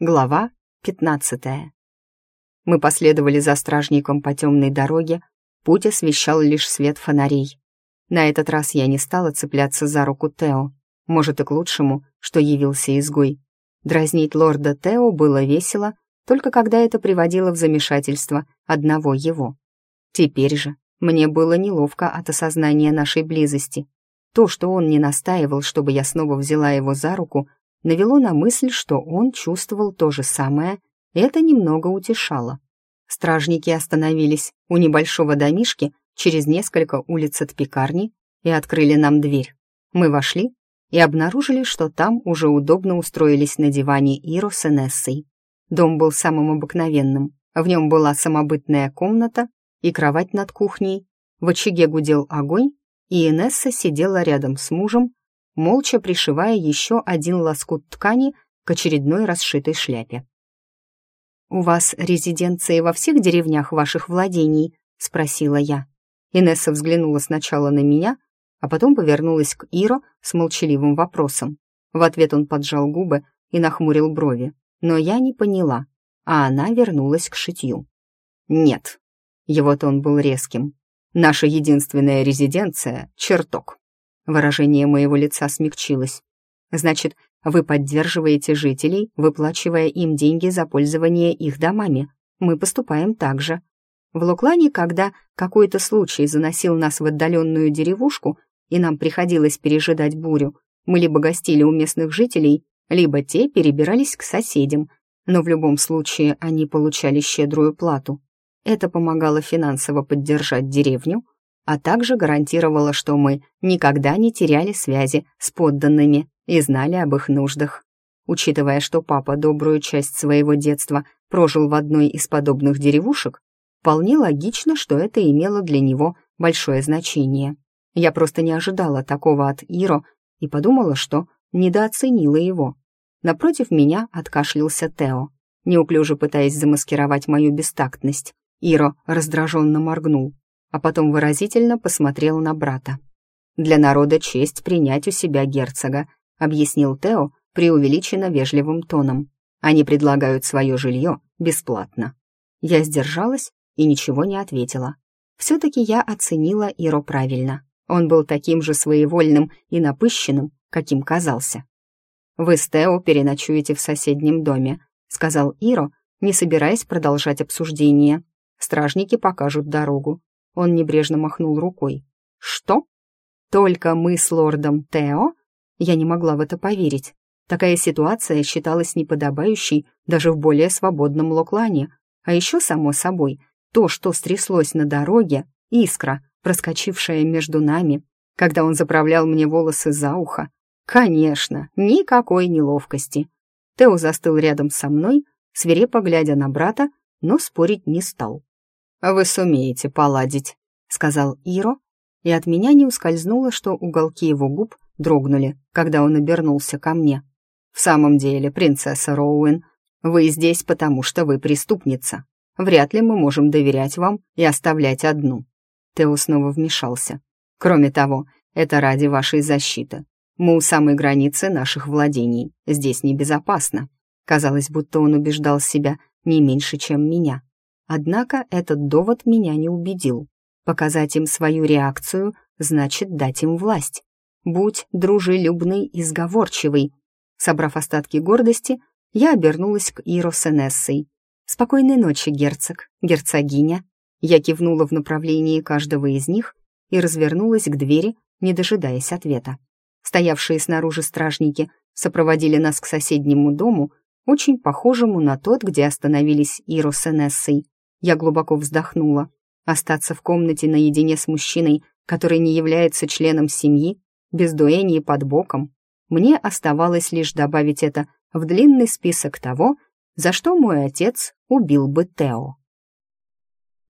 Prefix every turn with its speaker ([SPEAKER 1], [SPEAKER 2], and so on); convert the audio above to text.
[SPEAKER 1] Глава 15 Мы последовали за стражником по темной дороге, путь освещал лишь свет фонарей. На этот раз я не стала цепляться за руку Тео. Может, и к лучшему, что явился изгой. Дразнить лорда Тео было весело, только когда это приводило в замешательство одного его. Теперь же мне было неловко от осознания нашей близости. То, что он не настаивал, чтобы я снова взяла его за руку, навело на мысль, что он чувствовал то же самое, и это немного утешало. Стражники остановились у небольшого домишки через несколько улиц от пекарни и открыли нам дверь. Мы вошли и обнаружили, что там уже удобно устроились на диване Иро с Энессой. Дом был самым обыкновенным. В нем была самобытная комната и кровать над кухней. В очаге гудел огонь, и Инесса сидела рядом с мужем, молча пришивая еще один лоскут ткани к очередной расшитой шляпе. «У вас резиденции во всех деревнях ваших владений?» — спросила я. Инесса взглянула сначала на меня, а потом повернулась к Иро с молчаливым вопросом. В ответ он поджал губы и нахмурил брови, но я не поняла, а она вернулась к шитью. «Нет». Его тон был резким. «Наша единственная резиденция — чертог. Выражение моего лица смягчилось. «Значит, вы поддерживаете жителей, выплачивая им деньги за пользование их домами. Мы поступаем так же. В Луклане, когда какой-то случай заносил нас в отдаленную деревушку, и нам приходилось пережидать бурю, мы либо гостили у местных жителей, либо те перебирались к соседям, но в любом случае они получали щедрую плату. Это помогало финансово поддержать деревню, а также гарантировала, что мы никогда не теряли связи с подданными и знали об их нуждах. Учитывая, что папа добрую часть своего детства прожил в одной из подобных деревушек, вполне логично, что это имело для него большое значение. Я просто не ожидала такого от Иро и подумала, что недооценила его. Напротив меня откашлялся Тео, неуклюже пытаясь замаскировать мою бестактность. Иро раздраженно моргнул а потом выразительно посмотрел на брата. «Для народа честь принять у себя герцога», — объяснил Тео преувеличенно вежливым тоном. «Они предлагают свое жилье бесплатно». Я сдержалась и ничего не ответила. Все-таки я оценила Иро правильно. Он был таким же своевольным и напыщенным, каким казался. «Вы с Тео переночуете в соседнем доме», — сказал Иро, не собираясь продолжать обсуждение. «Стражники покажут дорогу. Он небрежно махнул рукой. «Что? Только мы с лордом Тео?» Я не могла в это поверить. Такая ситуация считалась неподобающей даже в более свободном Локлане. А еще, само собой, то, что стряслось на дороге, искра, проскочившая между нами, когда он заправлял мне волосы за ухо. Конечно, никакой неловкости. Тео застыл рядом со мной, свирепо глядя на брата, но спорить не стал. «Вы сумеете поладить», — сказал Иро, и от меня не ускользнуло, что уголки его губ дрогнули, когда он обернулся ко мне. «В самом деле, принцесса Роуэн, вы здесь, потому что вы преступница. Вряд ли мы можем доверять вам и оставлять одну». Тео снова вмешался. «Кроме того, это ради вашей защиты. Мы у самой границы наших владений. Здесь небезопасно». Казалось, будто он убеждал себя не меньше, чем меня. Однако этот довод меня не убедил. Показать им свою реакцию значит дать им власть. Будь дружелюбный и сговорчивый. Собрав остатки гордости, я обернулась к Иро с. «Спокойной ночи, герцог, герцогиня». Я кивнула в направлении каждого из них и развернулась к двери, не дожидаясь ответа. Стоявшие снаружи стражники сопроводили нас к соседнему дому, очень похожему на тот, где остановились Иро с. Я глубоко вздохнула. Остаться в комнате наедине с мужчиной, который не является членом семьи, без дуэни под боком. Мне оставалось лишь добавить это в длинный список того, за что мой отец убил бы Тео.